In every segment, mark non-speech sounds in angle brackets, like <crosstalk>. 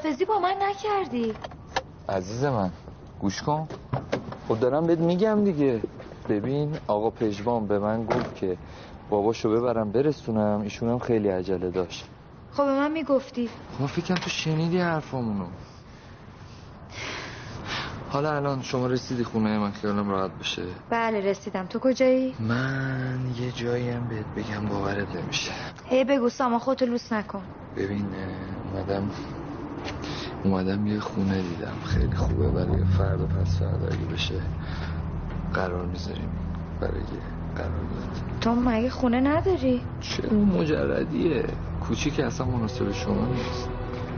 خدافزی با من نکردی. عزیز من گوش کن. خود دارم بهت میگم دیگه. ببین آقا پژوان به من گفت که باباشو ببرم برسونم. ایشون هم خیلی عجله داشت. خب به من می‌گفتی. خب فکرم تو شنیدی حرفامونو. حالا الان شما رسیدی خونه من خیالم راحت بشه. بله رسیدم. تو کجایی؟ من یه جایی هم بهت بگم باورت نمیشه. هی بگو ساما خودتو لوس نکن. ببین اومدم اومدم یه خونه دیدم. خیلی خوبه برای فردا پس فردا اگه بشه قرار می‌ذاریم برای قرارداد تو مگه خونه نداری؟ چه مجردیه؟ کوچیک اصلا مناسب شما نیست.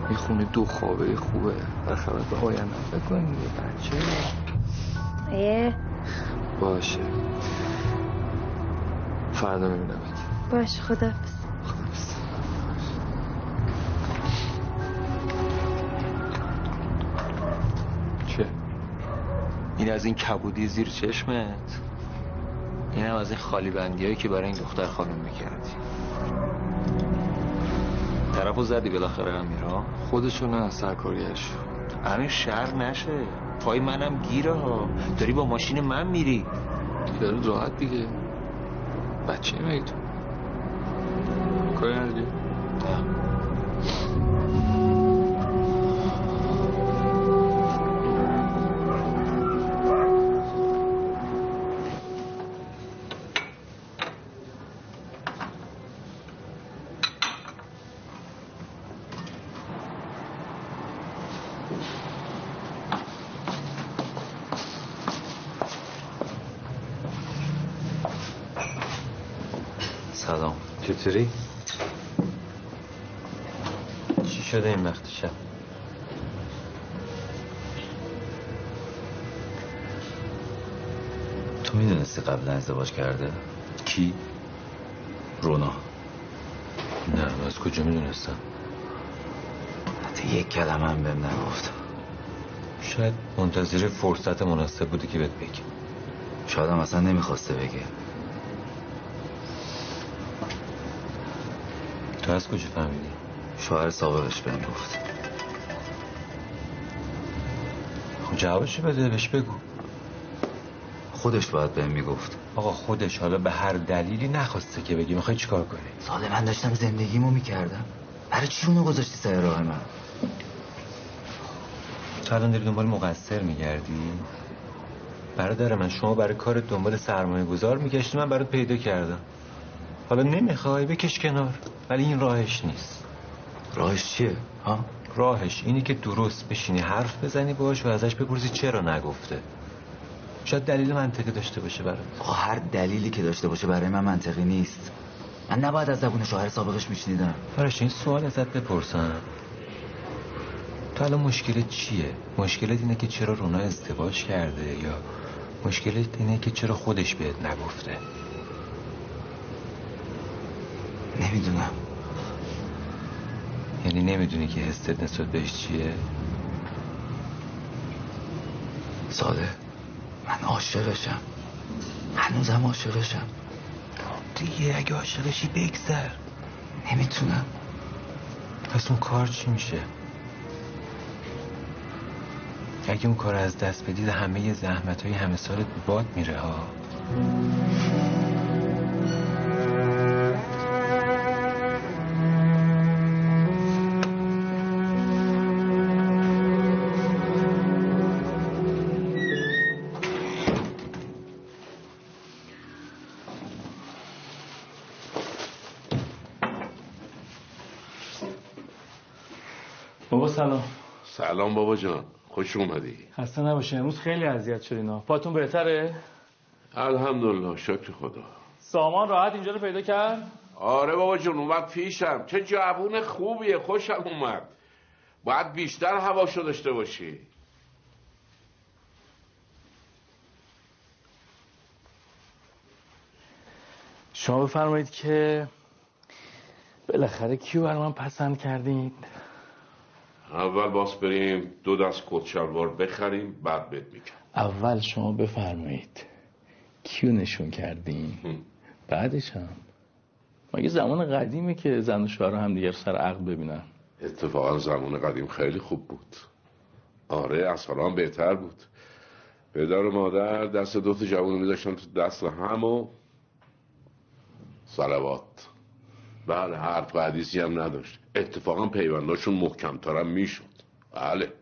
این خونه دو خوابه خوبه. برخبر به آینده بکنیم یه بچه. ایه باشه. فردا میبینمت. باش خدا خدافز این از این کبودی زیر چشمت؟ این هم از این خالی بندی هایی که برای این دختر خانم می‌کردی. طرفو زدی بالاخره امیرا. خودشو نه سرکارگرش امیر شهر نشه. پای منم گیره ها. داری با ماشین من میری. خیال راحت دیگه. بچه مگه تو کاری نداری؟ چطوری؟ چی شده این وقت شب تو می‌دونستی قبلا ازدواج کرده؟ کی؟ رونا نه از کجا می‌دونستم حتی یک کلمه هم بهم نگفت شاید منتظر فرصت مناسب بوده که بهت بگی شاید هم اصلا نمی‌خواسته بگه تو از کجا فهمیدی؟ شوهر سابقش بهم گفت. خب جوابشو بده؟ بهش بگو. خودش باید بهم می‌گفت. آقا خودش حالا به هر دلیلی نخواسته که بگی می‌خوای چیکار کنی؟ ساده من داشتم زندگیمو می‌کردم. برای چی اونو گذاشتی سر راه من؟ تو الان داری دنبال مقصر میگردی؟ برادر من شما برای کار دنبال سرمایه گذار میگشتی من برات پیدا کردم. حالا نمی‌خوای بکش کنار. ولی این راهش نیست. راهش چیه؟ ها؟ راهش اینی که درست بشینی حرف بزنی باش و ازش بپرسی چرا نگفته. شاید دلیل منطقی داشته باشه برات. آقا هر دلیلی که داشته باشه برای من منطقی نیست. من نباید از زبون شوهر سابقش میشنیدم. فرش این سوال ازت بپرسم. تو الان مشکلت چیه؟ مشکلت اینه که چرا رونا ازدواج کرده یا مشکلت اینه که چرا خودش بهت نگفته؟ نمی‌دونم. یعنی نمی‌دونی که حست نسبت بهش چیه. ساده. من عاشقشم. هنوزم عاشقشم. دیگه اگه عاشقشی بگذر. نمی‌تونم. پس اون کار چی میشه؟ اگه اون کار از دست بدید همه زحمت های همه سالت باد میره ها. خوش اومدی. خسته نباشی امروز خیلی اذیت شدینا پاتون بهتره؟ الحمدلله. شکر خدا. سامان راحت اینجا رو پیدا کرد؟ آره بابا جون اومد پیشم. چه جوون خوبیه. خوشم اومد. باید بیشتر هواشو داشته باشی. شما بفرمایید که بالاخره کیو بر من پسند کردید اول باس بریم دو دست کت شلوار بخریم بعد بهت میگم. اول شما بفرمایید کیو نشون کردین؟ بعدش هم. مگه زمان قدیمه که زن و شوهر هم دیگر سر عقل ببینن؟ اتفاقا زمان قدیم خیلی خوب بود. آره از حالا هم بهتر بود. پدر و مادر دست دوت جوان میداشتن تو دست هم و سلوات. بله حرف و حدیثی هم نداشت. اتفاقا پیونداشون محکمترم می‌شد. بله.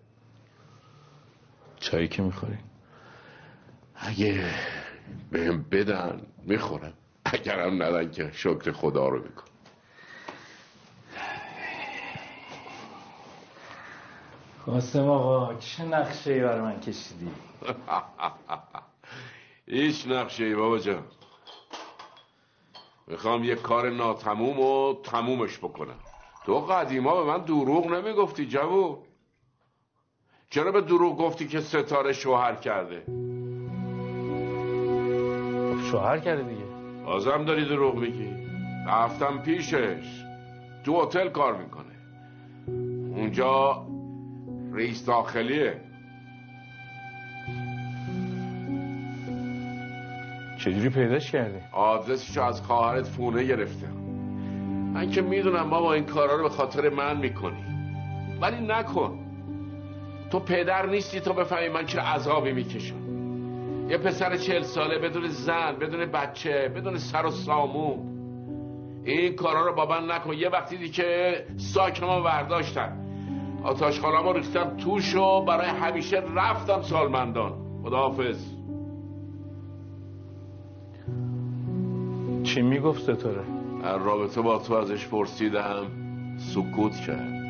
چایی که می‌خوری؟ اگه بهم بدن می‌خورم. اگرم ندن که شکر خدا رو بکن. قاسم آقا چه نقشه ای برای من کشیدی؟ <laughs> هیچ نقشه ای بابا جان. می‌خوام یه کار ناتموم و تمومش بکنم. تو قدیما به من دروغ نمی‌گفتی جوون. چرا به دروغ گفتی که ستاره شوهر کرده؟ شوهر کرده دیگه. بازم داری دروغ میگی. رفتم پیشش. تو هتل کار می‌کنه. اونجا رئیس داخلیه. چجوری پیداش کردی؟ آدرسشو از خواهرت فونه گرفتم من که می‌دونم بابا این کارا رو به خاطر من می‌کنی. ولی نکن. تو پدر نیستی تو بفهمی من چه عذابی می‌کشم. یه پسر چهل ساله بدون زن بدون بچه بدون سر و سامون. این کارا رو با من نکن. یه وقتی دی که ساکنمو برداشتن. آتاش خالمو ریختم توش و برای همیشه رفتم سالمندان. خداحافظ. چی می‌گفت ستاره؟ در رابطه با تو ازش پرسیدم. سکوت کرد.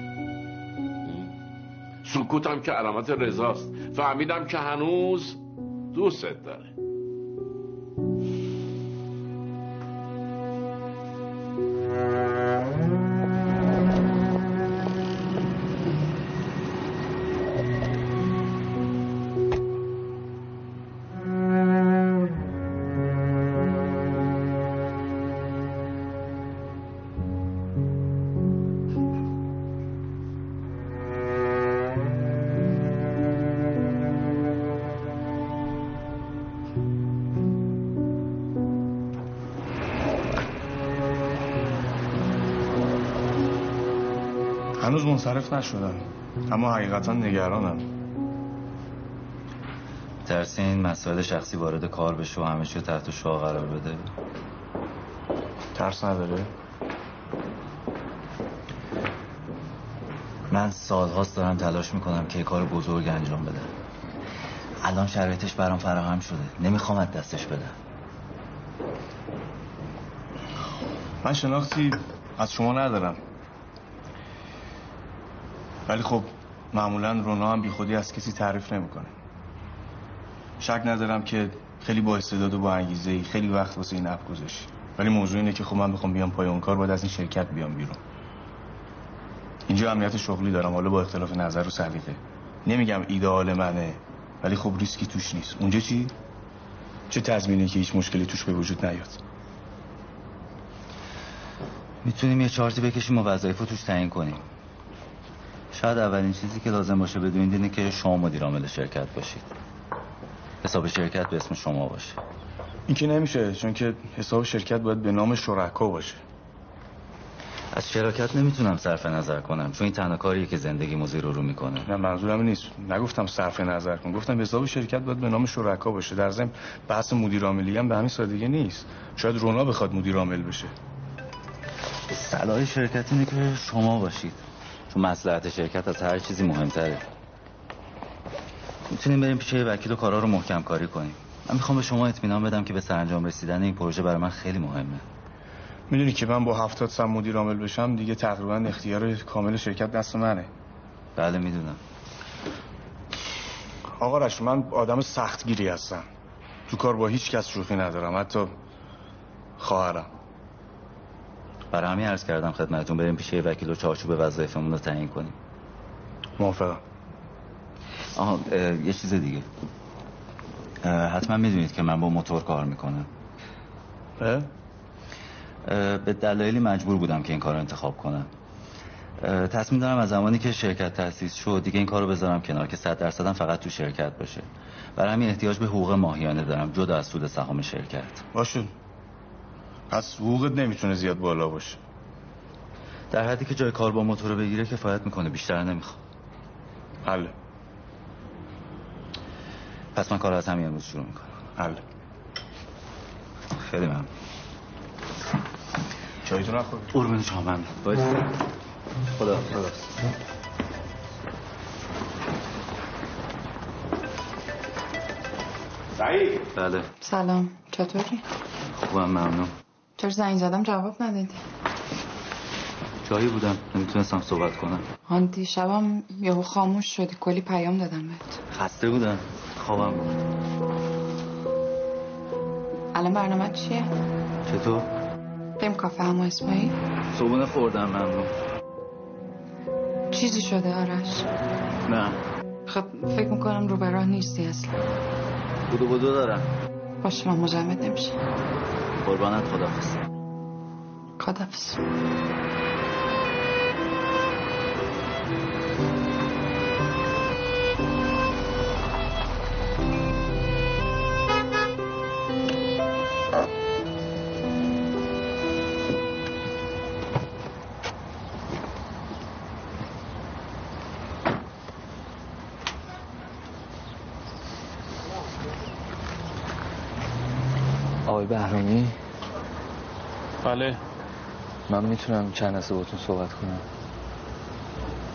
سکوتم که علامت رضاست. فهمیدم که هنوز دوستت داره. منصرف نشدم اما حقیقتا نگرانم. ترسی این مسائل شخصی وارد کار بشه و همه چی رو تحت شعا قرار بده؟ ترس نداره؟ من سالهاست دارم تلاش می‌کنم که کار بزرگ انجام بدم. الان شرایطش برام فراهم شده. نمی‌خوام از دستش بدم. من شناختی از شما ندارم. ولی خب معمولا رونا هم بی خودی از کسی تعریف نمی‌کنه. شک ندارم که خیلی با استعداد و با انگیزه ای خیلی وقت واسه این اپ ولی موضوع اینه که خب من بخوام بیام پای اون کار باید از این شرکت بیام بیرون. اینجا امنیت شغلی دارم حالا با اختلاف نظر و سلیقه. نمیگم ایدئال منه ولی خب ریسکی توش نیست. اونجا چی؟ چه تضمینی که هیچ مشکلی توش به وجود نیاد؟ می‌تونیم یه چارتی بکشیم و وظایف رو توش تعیین کنیم. شاید اولین چیزی که لازم باشه بدونید اینه که شما مدیر عامل شرکت باشید. حساب شرکت به اسم شما باشه. این که نمیشه چون که حساب شرکت باید به نام شرکا باشه. از شراکت نمی‌تونم صرف نظر کنم چون این تنها کاریه که زندگی مزیر رو رو می‌کنه. نه منظورم نیست. نگفتم صرف نظر کن. گفتم حساب شرکت باید به نام شرکا باشه. در ضمن بحث مدیر عاملی هم به همین سادگی نیست. شاید رونا بخواد مدیر عامل بشه. صلاح شرکت اینه که شما باشید. چون مصلحت شرکت از هر چیزی مهمتره. می‌تونیم بریم پیش وکیل و کارا رو محکم کاری کنیم. من می‌خوام به شما اطمینان بدم که به سرانجام رسیدن این پروژه برای من خیلی مهمه. می‌دونی که من با هفتاد سم مدیر عامل بشم دیگه تقریبا اختیار کامل شرکت دست منه. بله می‌دونم. آقا رش من آدم سختگیری هستم. تو کار با هیچ کس شوخی ندارم حتی خواهرم. برای همین عرض کردم خدمتتون بریم پیش وکیل و چارچوب وظایفمون رو تعیین کنیم. موافقم. آها یه چیز دیگه. حتما می‌دونید که من با موتور کار می‌کنم. اه؟ اه، به دلایلی مجبور بودم که این کار رو انتخاب کنم. تصمیم دارم از زمانی که شرکت تأسیس شد دیگه این کار رو بذارم کنار که صد درصدم فقط تو شرکت باشه. برای همین احتیاج به حقوق ماهیانه دارم جدا از سود سهام شرکت. باشون. پس حقوقت نمی‌تونه زیاد بالا باشه. در حدی که جای کار با موتور رو بگیره کفایت می‌کنه بیشتر نمی‌خوام حل پس من کار از همین امروز شروع می‌کنم. حل خیلی ممنون. چایتون نخورید قربون شما ممنون. باید خدا خدا سعید. بله. سلام. چطوری؟ خوبم ممنون. چرا زنگ زدم؟ جواب ندادی؟ جایی بودم. نمی‌تونستم صحبت کنم. آن دیشبم یهو خاموش شدی. کلی پیام دادم بهت. خسته بودم. خوابم بود. الان برنامه چیه؟ چطور؟ بریم کافه همو اسماعیل صبحونه خوردم ممنون. چیزی شده آرش؟ نه. خب فکر می‌کنم رو به راه نیستی اصلا. بودو بودو دارم. باشه من مزاحمت نمیشه قربانت خدافز خدافز آقای بهرامی. بله. من می‌تونم چند لحظه باتون صحبت کنم.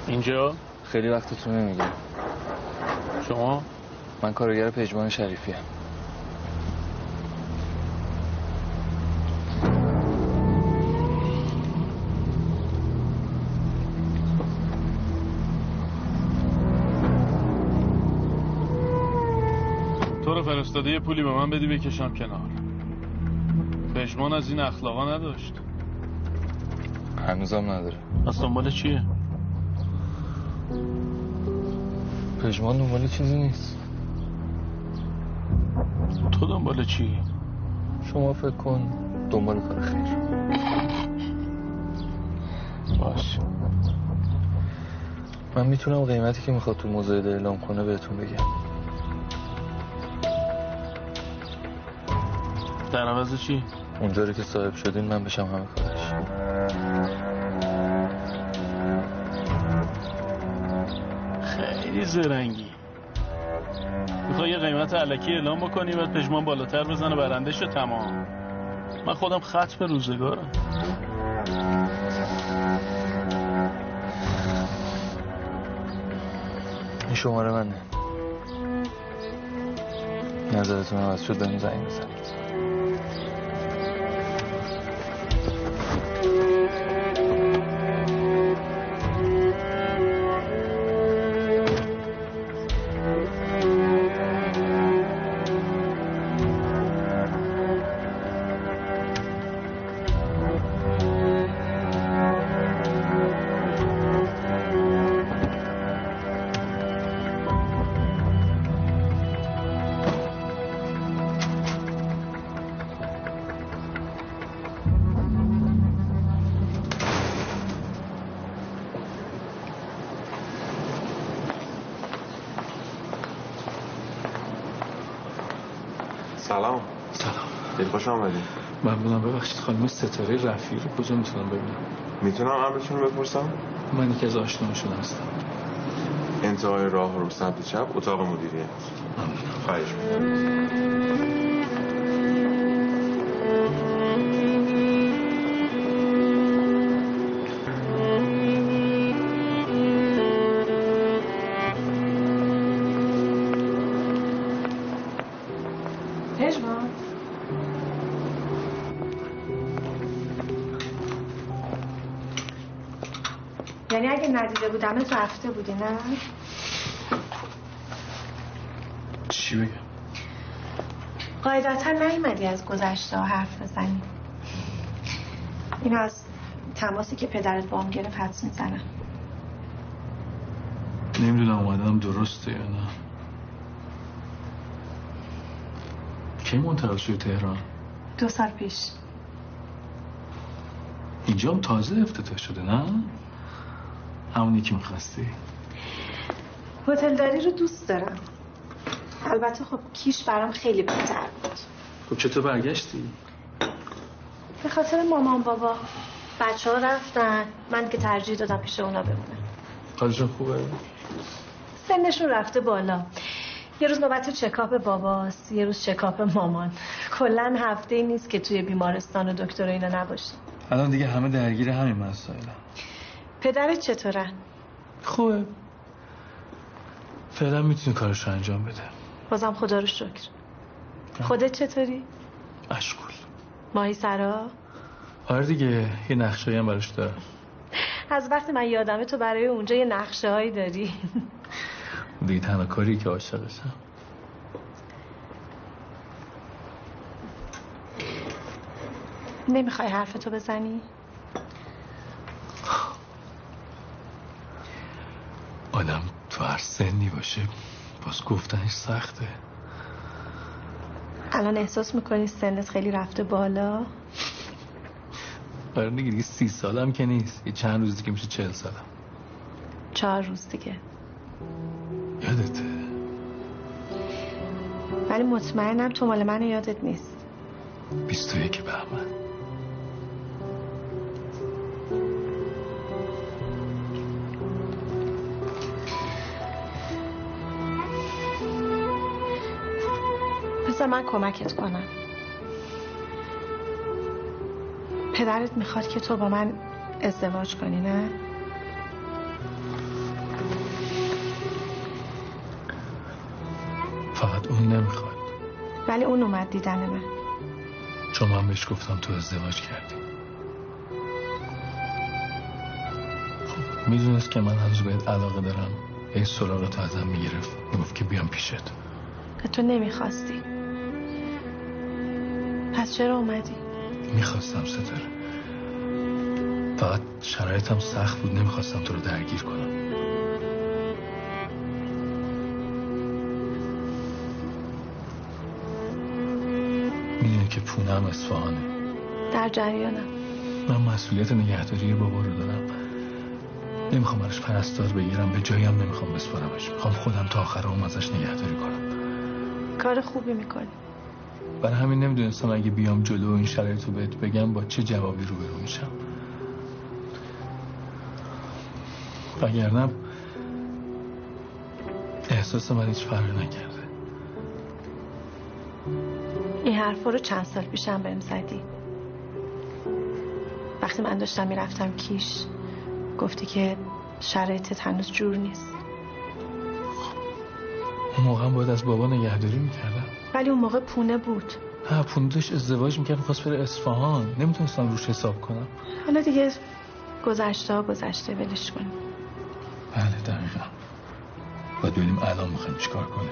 اینجا؟ خیلی وقتتون نمیگم شما؟ من کارگر پژمان شریفی هم. تو رو فرستاده یه پولی به من بدی بکشم کنار. پژمان از این اخلاقا نداشت هنوزم نداره از دنبال چیه؟ پژمان دنبال چیزی نیست تو دنبال چی؟ شما فکر کن دنبال کار خیر باش من می‌تونم قیمتی که می‌خواد تو مزاید اعلام کنه بهتون بگم در عوض چی؟ اونجوری که صاحب شدین من بشم همه کارش. خیلی زرنگی. می‌خوای یه قیمت علکی اعلام بکنی بعد پژمان بالاتر بزنه برنده شو تمام. من خودم ختم روزگارم. این شماره منه. نظرتون عوض شد بهم زنگ بزنید سلام. سلام. خیلی خوش آمدی. ممنونم. ببخشید خانم ستاره رفیع رو کجا می‌تونم ببینم؟ می‌تونم امرشون رو بپرسم؟ من یکی از آشناشون هستم. انتهای راه رو سمت چپ اتاق مدیریت. خواهش می‌کنم. اگه ندیده بودمت رفته بودی نه؟ چی بگم قاعدتا نیومدی از گذشته ها حرف بزنی. این از تماسی که پدرت با هم گرفت حدس می‌زنم نمی‌دونم اومدم درسته یا نه. کی منتقل شدی تهران؟ دو سال پیش. اینجا هم تازه افتتاح شده نه؟ همونی که می‌خواستی. هتلداری رو دوست دارم. البته خب کیش برام خیلی بهتر بود. خب چطور برگشتی؟ به خاطر مامان بابا. بچه ها رفتن. من که ترجیح دادم پیش اونا بمونم. حالشون خوبه؟ سنشون رفته بالا. یه روز نوبت چکاپ باباست. یه روز چکاپ مامان. کلا هفته ای نیست که توی بیمارستان و دکتر اینا نباشیم. الان دیگه همه درگیر همین مسائل پدرت چطورن؟ خوبه فعلا می‌تونی کارش رو انجام بده بازم خدا رو شکر خودت چطوری؟ اشکول ماهی سرا؟ آره دیگه یه نقشه هم براش دارم <laughs> از وقتی من یادمه تو برای اونجا یه نقشه هایی داری <laughs> دیگه تنها کاری که عاشقشم نمی‌خوای حرفتو بزنی؟ آدم تو هر سنی باشه. باز گفتنش سخته. الان احساس می‌کنی سنت خیلی رفته بالا؟ آره دیگه دیگه سی سالم که نیست. یه چند روز دیگه میشه چهل سالم. چهار روز دیگه. یادته. ولی مطمئنم تو مال من یادت نیست. بیست و یک بهمن. بذار من کمکت کنم پدرت می‌خواد که تو با من ازدواج کنی نه؟ فقط اون نمی‌خواد. ولی اون اومد دیدن من. چون من بهش گفتم تو ازدواج کردی. خب می‌دونست که من هنوز بهت علاقه دارم. هی سراغ تو ازم می‌گرفت. می‌گفت که بیام پیشت. که تو نمی‌خواستی. پس چرا اومدی؟ می‌خواستم ستاره. فقط شرایطم سخت بود نمی‌خواستم تو رو درگیر کنم. می‌دونی که پونم اصفهانه. در جریانم. من مسئولیت نگهداری بابا رو دارم. نمی‌خوام براش پرستار بگیرم به جایم نمی‌خوام بسپارمش. می‌خوام خودم تا آخر عمر ازش نگهداری کنم. کار خوبی می‌کنی. برای همین نمی‌دونستم اگه بیام جلو این شرایط رو بهت بگم با چه جوابی روبرو میشم. وگرنه احساس من هیچ فرقی نکرده. این حرفا رو چند سال پیشم بهم زدی. وقتی من داشتم می‌رفتم کیش گفتی که شرایطت هنوز جور نیست. اون موقع باید از بابا نگهداری می‌کردم. ولی اون موقع پونه بود. ها پونه داشت ازدواج می‌کرد خواست بره اصفهان. نمی‌تونستم روش حساب کنم. حالا دیگه گذشته ها گذشته ولش کنیم بله دقیقا. باید ببینیم الان می‌خوایم چیکار کنیم.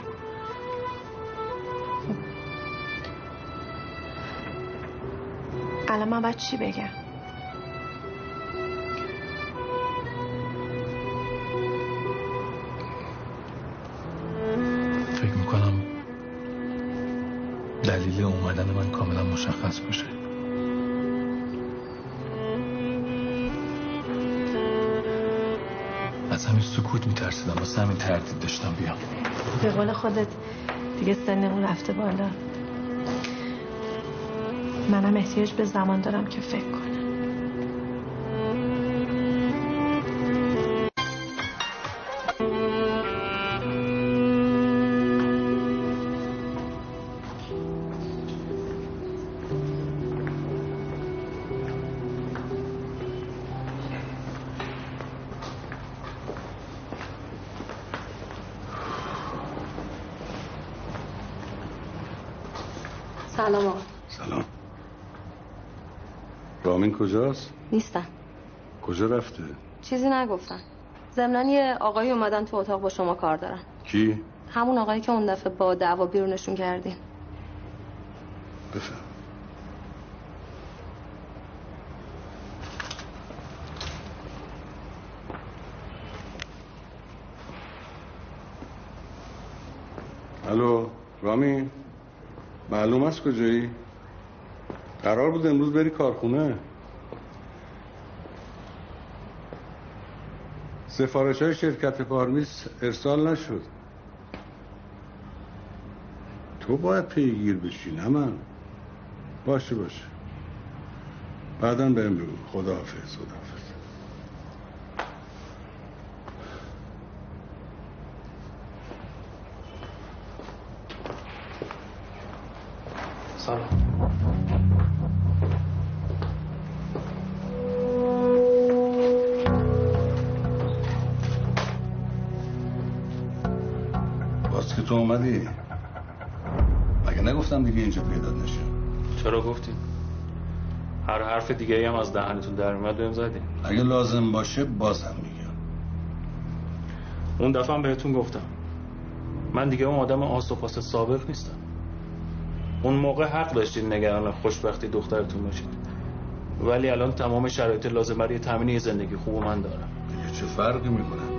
الان من باید چی بگم؟ سکوت میترسیدم واسه همین تردید داشتم بیام. به قول خودت دیگه سنمون رفته بالا. منم احتیاج به زمان دارم که فکر کنم. رامین کجاست؟ نیستم کجا رفته؟ چیزی نگفتن ضمن یه آقایی اومدن تو اتاق با شما کار دارن کی؟ همون آقایی که اون دفعه با دعوا بیرونشون کردین بفهم الو رامین معلوم است کجایی؟ قرار بود امروز بری کارخونه سفارش های شرکت پارمیس ارسال نشد. تو باید پیگیر بشی نه من باشه باشه. بعدا بهم بگو خداحافظ خداحافظ. سلام. تو اومدی؟ مگه نگفتم دیگه اینجا پیدا نشه؟ چرا گفتین؟ هر حرف دیگه هم از دهنتون در میاد بهم زدین. اگه لازم باشه بازم میگم. اون دفعه بهتون گفتم. من دیگه اون آدم آس و پاس سابق نیستم. اون موقع حق داشتین نگران خوشبختی دخترتون باشید. ولی الان تمام شرایط لازم برای تامین زندگی خوب من دارم. دیگه چه فرقی می‌کنه؟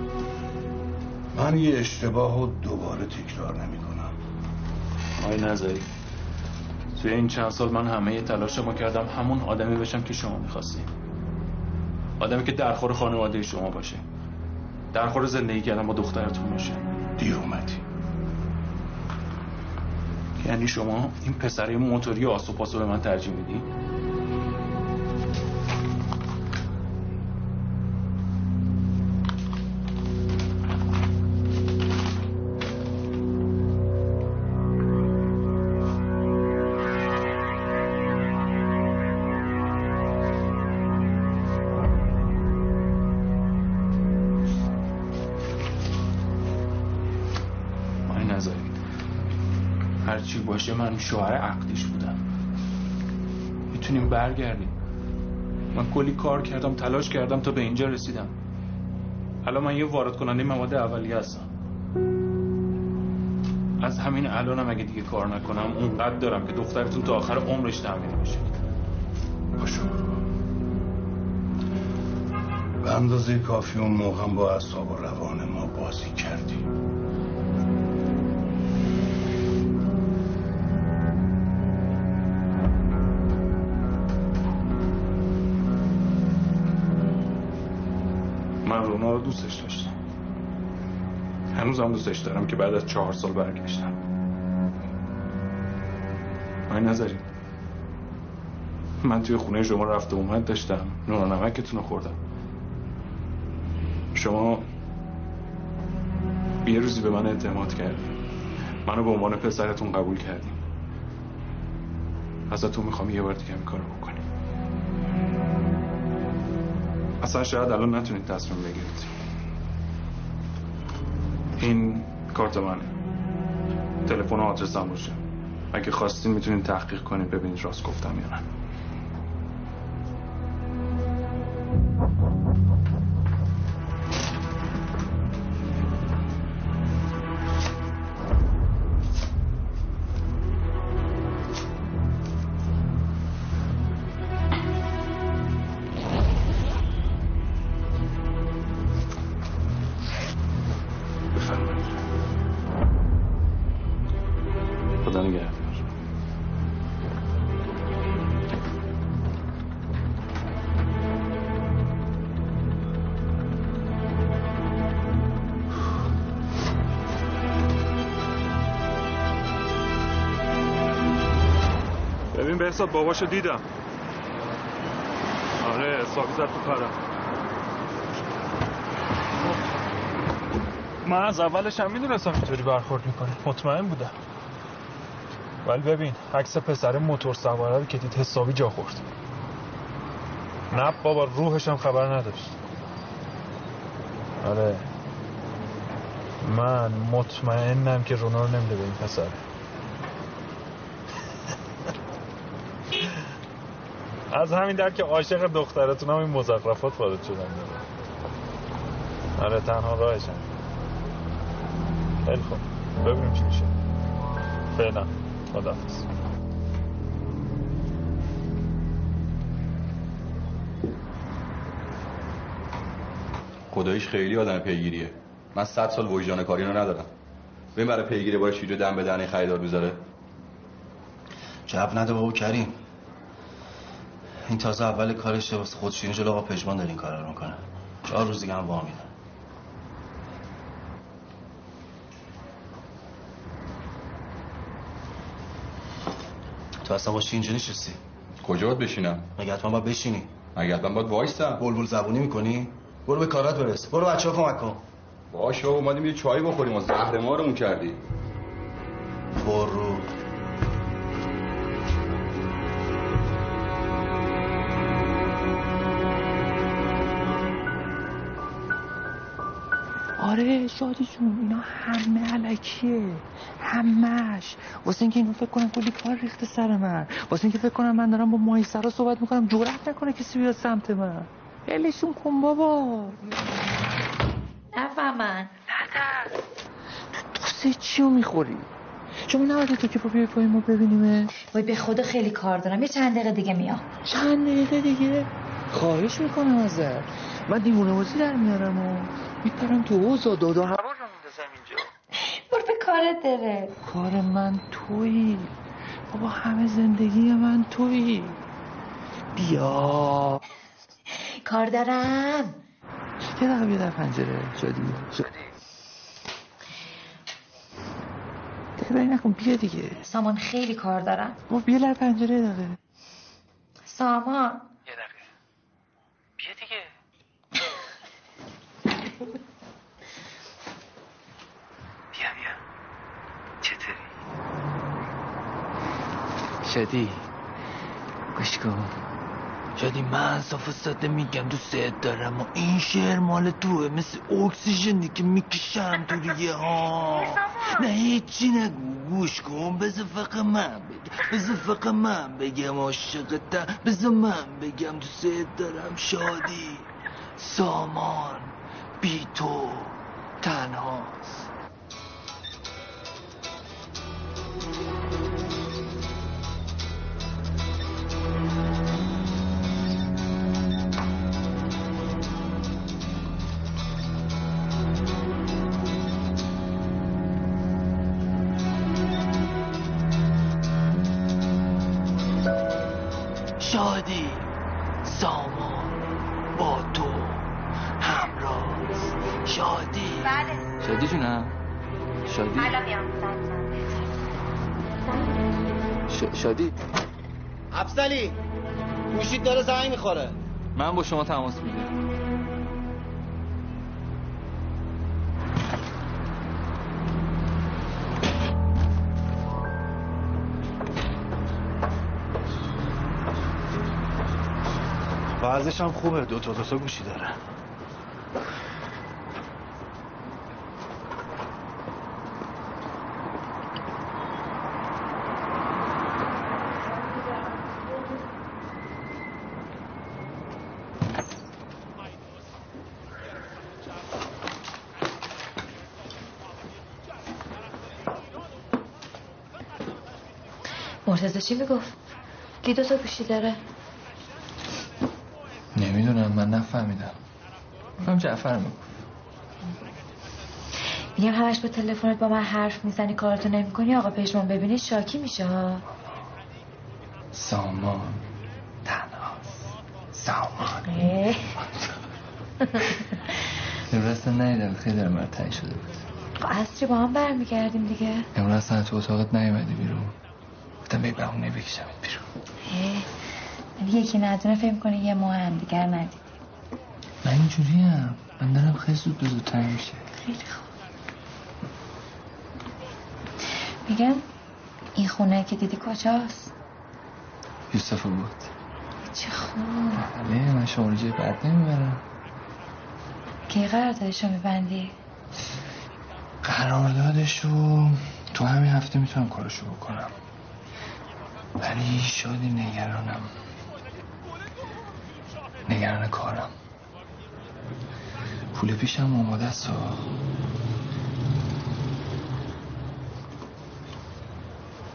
من یه اشتباه رو دوباره تکرار نمی‌کنم. آی نظری توی این چند سال من همه تلاش ما کردم همون آدمی بشم که شما می‌خواستیم آدمی که درخور خانواده شما باشه. درخور زندگی کردم با دخترتون باشه. دیر اومدی. یعنی شما این پسره موتوری آسو پاسو به من ترجیح میدی؟ هرچی باشه من شوهر عقدش بودم. می‌تونیم برگردیم. من کلی کار کردم تلاش کردم تا به اینجا رسیدم. الان من یه وارد کننده مواد اولیه هستم. از همین الانم اگه دیگه کار نکنم اونقدر دارم که دخترتون تا آخر عمرش تامین بشه. پاشو به اندازه کافی اون موقع با اعصاب و روان ما بازی کردی دوستش داشتم. هنوزم دوستش دارم که بعد از چهار سال برگشتم. آی نظری. من توی خونه شما رفت و اومد داشتم. نون و نمکتون رو خوردم. شما یه روزی به من اعتماد کردیم منو به عنوان پسرتون قبول کردیم ازتون می‌خوام یه بار دیگه این کارو بکنیم اصلا شاید الان نتونید تصمیم بگیرید. این کارت منه. تلفن و آدرسم باشه. اگه خواستین می‌تونید تحقیق کنید ببینید راست گفتم یا نه. بهزاد باباشو دیدم. آره حسابی زد تو کارم من از اولش هم می‌دونستم اینطوری برخورد می‌کنه. مطمئن بودم. ولی ببین عکس پسر موتور سواره رو که دید حسابی جا خورد. نه بابا روحش هم خبر نداشت. آره. من مطمئنم که رونا رو نمیده به این پسر. از همین در که عاشق دخترتونم این مزخرفات وارد داره آره تنها راهشم. خیلی خوب. ببینیم چی میشه. فعلا. خداحافظ. خداییش خیلی آدم پیگیریه. من صد سال وجدان کاری رو ندارم. ببین برای پیگیری باید چیجو دم به دهنه خریدار بذاره. جب نده بابا کریم. این تازه اول کارشه واسه خودشینی جلو آقا پژمان داره این کار رو می‌کنه. چهار روز دیگه هم وامیدن تو اصلا با چی اینجا نشستی. کجا باید بشینم؟ مگه حتما باید بشینی؟ مگه حتما باید وایسم؟ بلبل زبونی می‌کنی؟ برو به کارات برس. برو بچه ها کمک کن. باشه اومدیم یه چای بخوریم. و زهر مارمون کردی. برو. آره شادی جون اینا همه علکیه همش واسه اینکه اینو فکر کنم کلی کار ریخته سر من. واسه اینکه فکر کنم من دارم با ماهی سرا صحبت می‌کنم جرأت نکنه کسی بیاد سمت من. ولشون کن بابا. نفهمن تو سه چیو می‌خوری؟ شما نباید تو که بیای پای ما ببینیمه وای به خدا خیلی کار دارم. یه چند دقیقه دیگه میام. چند دقیقه دیگه؟ خواهش می‌کنم ازت. من دیوونه بازی در میارم و میپرم تو حوز و دادا هوا رو میندازم اینجا. برو به کارت داره کار من تویی. بابا همه زندگی من تویی. بیا. کار دارم. یه دقیقه بیا در پنجره شادی شادی دقیقه نکن بیا دیگه. سامان خیلی کار دارم. بابا بیا در پنجره دقیقه سامان یه دقیقه بیا دیگه بیا بیا. چطوری؟ شادی گوش کن. شادی من صاف ساده میگم سید دارم و این شعر مال توه مثل اکسیژنی که می‌کشم تو ریه ها. نه هیچی نگو گوش کن. بذار فقط من بگم بذار فقط من بگم عاشقتم. بذار من بگم سید دارم شادی. سامان. بی تو تنهاست. شادی. شادی؟ جونم شادی ش- شادی؟ افسلی گوشید داره زنگ می‌خوره. من با شما تماس می‌گیرم. ورزش هم خوبه. دو تا دو تا گوشی داره. مرتضی چی می‌گفت؟ کی دو تا گوشی داره نمی‌دونم من نفهمیدم. من جعفر می‌گفت. میگم همش با تلفنت با من حرف می‌زنی کارتو نمی‌کنی آقا پژمان ببینی شاکی میشه ها. سامان تنهاست. سامان. اصلا نیدم خیلی من تنگ شده بود. خب عصری با هم برمیگردیم دیگه. امروز اصلا تو اتاقت نیومدی بیرون. گفتم بی بهونه بکشمت بیرون یکی ندونه فکر کنه یه ماه هم دیگر ندید من اینجوری هم. من دارم خیلی زود به زودتر میشه. خیلی خوب. میگم این خونه که دیدی کجاست؟ یوسف بود چه خوب. بله من شما رو جای بد نمی‌برم. کی قراردادشو میبندی؟ قراردادشو تو همین هفته می‌تونم کارشو بکنم. ولی شادی نگرانم. نگران کارم. پول پیشم آماده است. و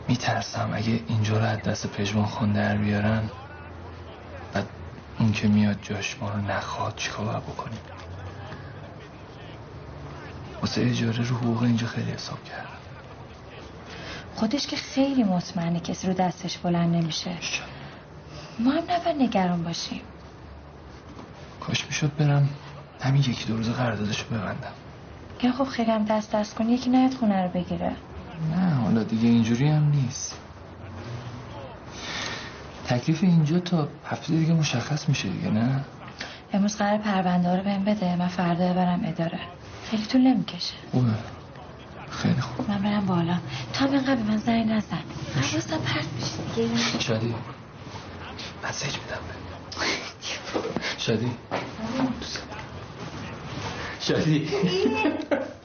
میترسم اگه اینجا رو از دست پژمان خون در بیارن بعد اون که میاد جاش ما رو نخواد چیکار باید بکنیم؟ واسه اجاره رو حقوق اینجا خیلی حساب کردم. خودش که خیلی مطمئنه کسی رو دستش بلند نمیشه. ما هم نباید نگران باشیم. کاش می‌شد برم همین یکی دو روز قراردادشو ببندم. یا خب خیلی هم دست دست کنی یکی نیاد خونه رو بگیره. نه حالا دیگه اینجوری هم نیست. تکلیف اینجا تا هفته دیگه مشخص میشه دیگه نه؟ امروز قرار پرونده رو بهم بده من فردا ببرم اداره. خیلی طول نمی‌کشه. خیلی خوب. من برم بالا. تا هم اینقدر به من زنگ نزن. حواسم پرت میشه دیگه. شادی. مسیج میدم شادی. شادی. <laughs> <laughs>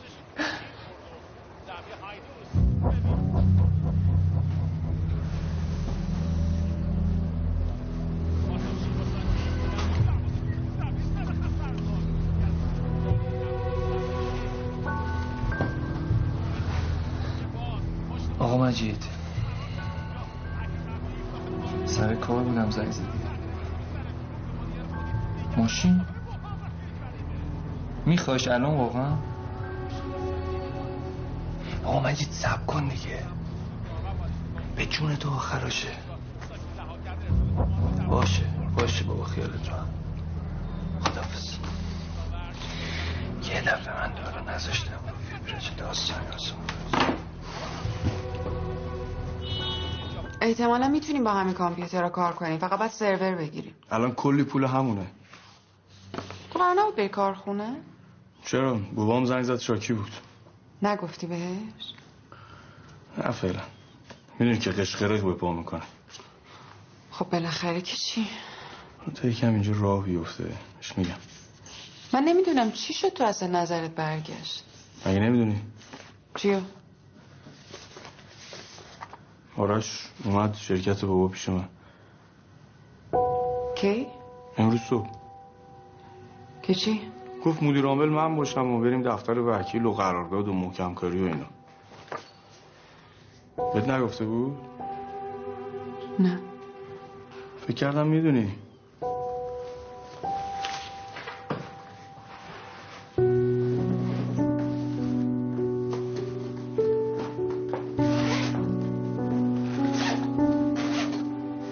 میخواش الان واقعا؟ آقا مجید سب کن دیگه. به جون تو آخراشه. باشه باشه بابا خیالت راحت. خدافز یه دفعه من دارو نذاشتم. داستان آسان احتمالا می‌تونیم با همین کامپیوتر کار کنیم. فقط باید سرور بگیریم. الان کلی پول همونه. تو قرار نبود بری کارخونه چرا؟ بابام زنگ زد. شاکی بود؟ نگفتی بهش؟ نه فعلا. می‌دونی که قشقرق به پا می‌کنه. خب بالاخره که چی؟ تا یکم اینجا راه بیفته. بهش میگم. من نمی‌دونم چی شد تو اصلا نظرت برگشت. مگه نمی‌دونی؟ چیو؟ آرش اومد شرکت بابا پیش من. کی؟ امروز صبح. که چی؟ گفت مدیر عامل من باشم و بریم دفتر وکیل و قرارداد و محکم کاری و اینا. بهت نگفته بود؟ نه. فکر کردم می‌دونی.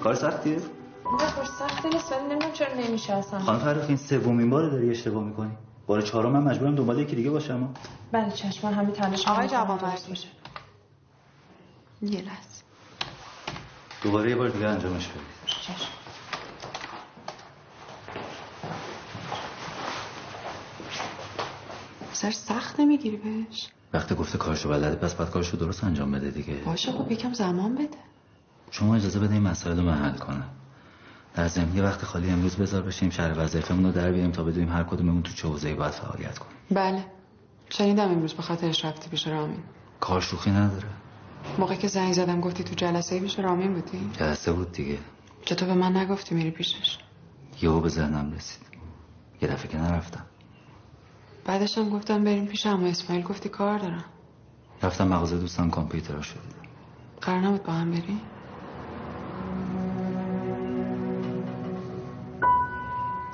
کار سختیه؟ نه خوش سختی نیست ولی نمی‌دونم چرا نمیشه اصلا خانم فرخ این سومین بار داری اشتباه می‌کنی؟ بار چهارم من مجبورم دنبال یکی دیگه باشم. بله چشم من همین تلاش آقای درست باشه. یه لحظه. دوباره یه بار دیگه انجامش بدید. چشم. سر سخت نمی‌گیری بهش؟ وقتی گفته کارشو بلده پس بعد کارشو درست انجام بده دیگه. باشه خب یکم زمان بده. شما اجازه بده این مسائل رو من حل کنم. در ضمن یه وقت خالی امروز بذار بشیم شهر وظیفمون رو در بیاریم تا بدونیم هر کدوممون تو چه حوزه‌ای باید فعالیت کنیم. بله. شنیدم امروز به خاطرش رفتی پیش رامین. کار شوخی نداره. موقعی که زنگ زدم گفتی تو جلسه پیش رامین بودی؟ جلسه بود دیگه. چطور به من نگفتی میری پیشش؟ یهو به ذهنم رسید. یه دفعه که نرفتم. بعدش هم گفتم بریم پیش اما اسماعیل گفتی کار دارم. رفتم مغازه دوستم کامپیوتراشو دیدم. قرار نبود با هم بریم؟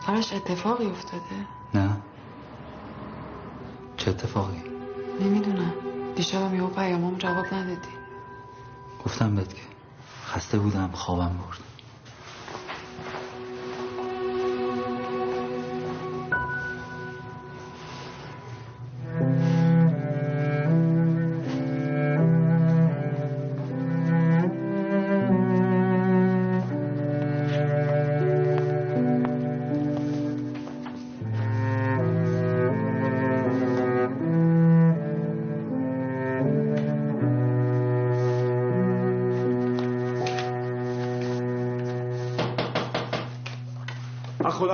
آرش اتفاقی افتاده. نه. چه اتفاقی؟ نمی‌دونم. دیشبم یهو پیامام جواب ندادی. گفتم بهت که خسته بودم خوابم برد.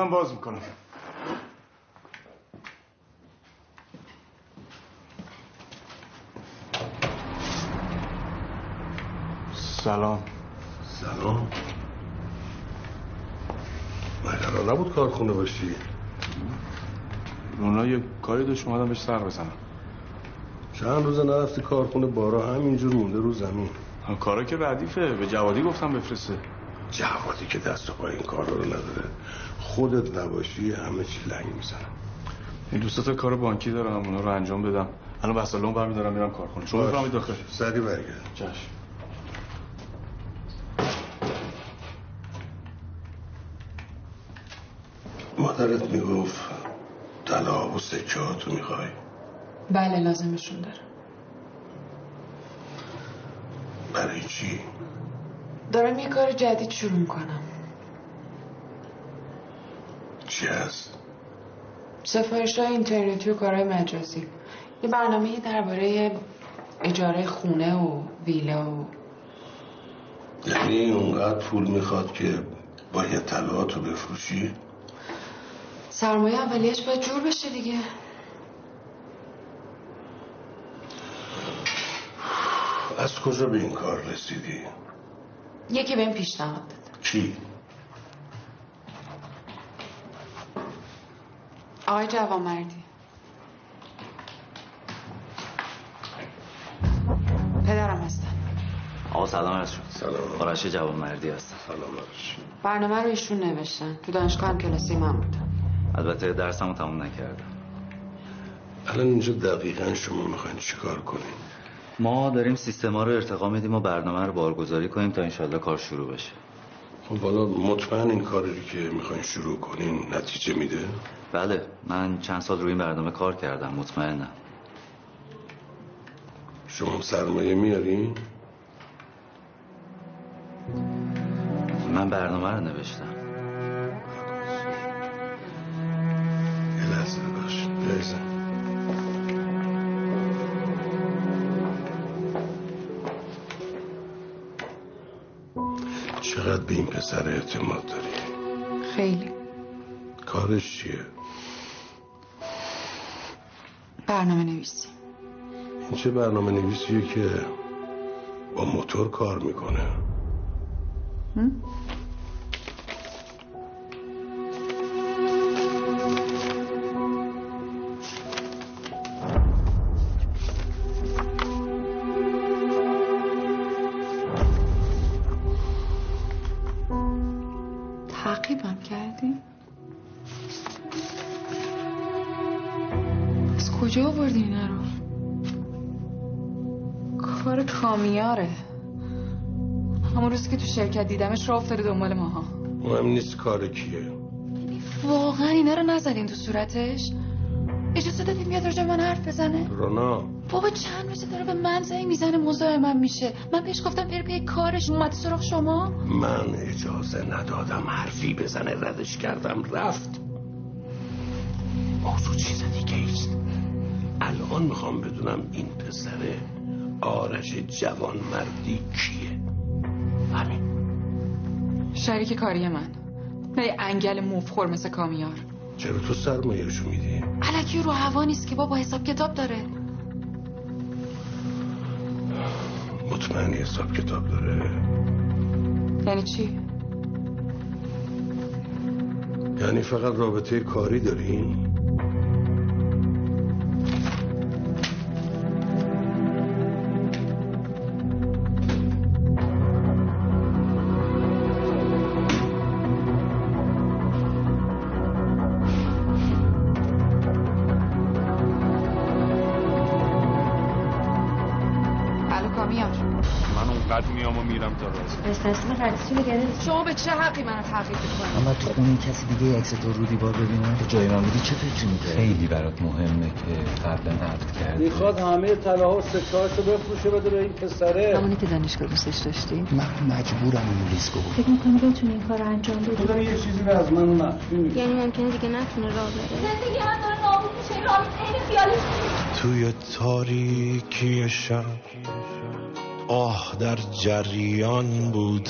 من باز می‌کنم. سلام. سلام. قرار نبود کارخونه باشی؟ رونا یه کاری داشت اومدم بهش سر بزنم. چند روز نرفتی کارخونه بارا همینجور مونده رو زمین. کارا که ردیفه به جوادی گفتم بفرسته. جوادی که دست و پای این کارا رو نداره. خودت نباشی همه چی لنگ می‌زنم این دوستا تا کار بانکی دارم اونا رو انجام بدم. الان بس سلام برمیدارم میرم کارخونه شما بفرمایید داخل. سری برگرد. چشم. مادرت می‌گفت طلا و سکاتو می‌خوای؟ بله لازمشون داره. برای چی؟ دارم یه کار جدید شروع می‌کنم. چی هست؟ سفارش های اینترنتی و کارهای مجازی یه برنامه درباره اجاره خونه و ویلا و یعنی اونقدر پول می‌خواد که باید رو بفروشی؟ سرمایه اولیش باید جور بشه دیگه از کجا به این کار رسیدی؟ یکی بهم پیشنهاد داد کی؟ آقای جوانمردی. پدرم هستن آقا سلام عرض شد. سلام. آرش جوان مردی هستم. سلام آرش. برنامه رو ایشون نوشتن. تو دانشگاه هم کلاسی من بودم البته درسمو تموم نکردم. الان اینجا دقیقا شما می‌خواین چیکار کنین؟ ما داریم سیستما رو ارتقا میدیم و برنامه رو بارگذاری کنیم تا انشالله کار شروع بشه. خب حالا مطمئن این کاری که می‌خواین شروع کنین نتیجه میده؟ بله من چند سال روی این برنامه کار کردم مطمئنم شما سرمایه میارین؟ من برنامه رو نوشتم یه لحظه باش چقدر به این پسر اعتماد داری؟ خیلی کارش چیه؟ برنامه نویسی این چه برنامه نویسیه که با موتور کار می‌کنه؟ شرکت دیدمش را افتاده دنبال ماها. مهم نیست کار کیه. واقعا اینا رو نزدین تو صورتش. اجازه دادیم بیاد راجع من حرف بزنه؟ رونا بابا چند روزه داره به من زنگ می‌زنه مزاحمم میشه. من بهش گفتم بری پی کارش اومده سراغ شما. من اجازه ندادم حرفی بزنه ردش کردم رفت. موضوع چیز دیگه است. الان می‌خوام بدونم این پسره آرش جوان مردی کیه. شریک کاری من. نه یه انگل مفخور مثل کامیار. چرا تو سرمایهشو میدی؟ علکی رو هوا نیست که بابا حساب کتاب داره. مطمئنی حساب کتاب داره؟ یعنی چی؟ یعنی فقط رابطه کاری دارین استرسیم ردیسی رو گرفت شما به چه حقی من تعقیب می‌کنی؟ اما تو خونه کسی دیگه عکس تو رو دیوار ببینه؟ تو جای من بودی چه فکری می‌کنی؟ خیلی برات مهمه که قبلا عقد کردی می‌خواد همه طلاها و سکه‌هاشو بفروشه بده به این پسره. همونی که دانشگاه دوستش داشتی؟ من مجبورم اون ریسکو فکر می‌کنی بتونی این کار رو انجام بدی؟ خدا یه چیزی رو از من مخفی. یعنی ممکنه دیگه نتونه راه بره. زندگی من داره نابود میشه رابطه خیلی خیالی توی تاریکی شب. آه در جریان بود.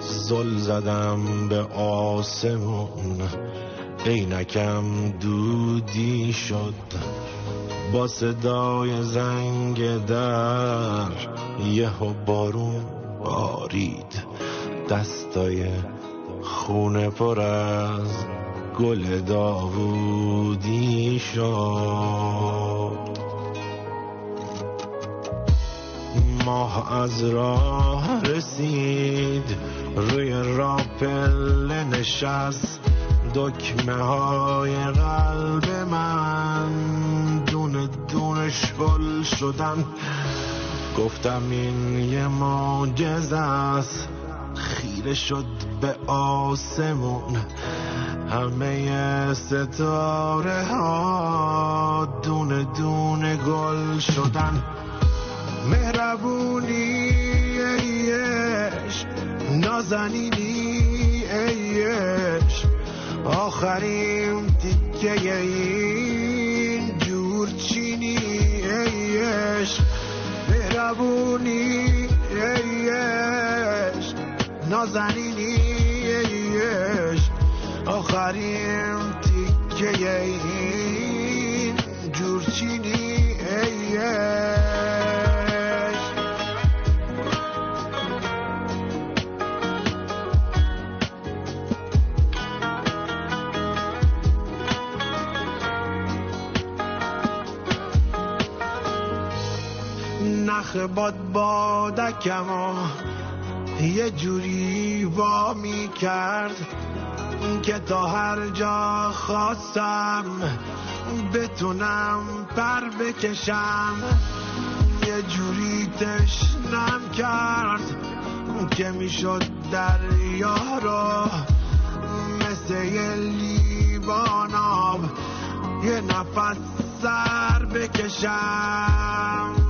زل زدم به آسمون. عینکم دودی شد. با صدای زنگ در یهو بارون بارید. دستای خونه پر از گل داوودی شد. ماه از راه رسید. روی راپل نشست. دکمه های قلب من. دونه دونه شل شدن. گفتم این یه معجزه است. خیره شد به آسمون. همه ستاره ها دونه دونه گل شدن. مهربونی عشق. نازنینی ایش آخرین تیکه این جور چینی ایش مهربونی ایش نازنینی ایش آخرین تیکه این جور چینی ایش نخ باد بادکم یه جوری وا می کرد که تا هر جا خواستم بتونم پر بکشم. یه جوری تشنم کرد که می‌شد دریا رو مثل یه لیوان یه نفس سر بکشم.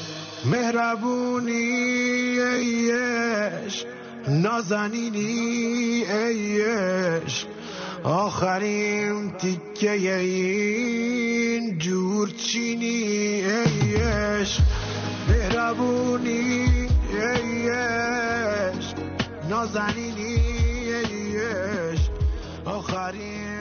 مهربونی ایش نازنینی ایش آخرین تیکه این جور چینی ایش مهربونی ایش نازنینی ایش آخرین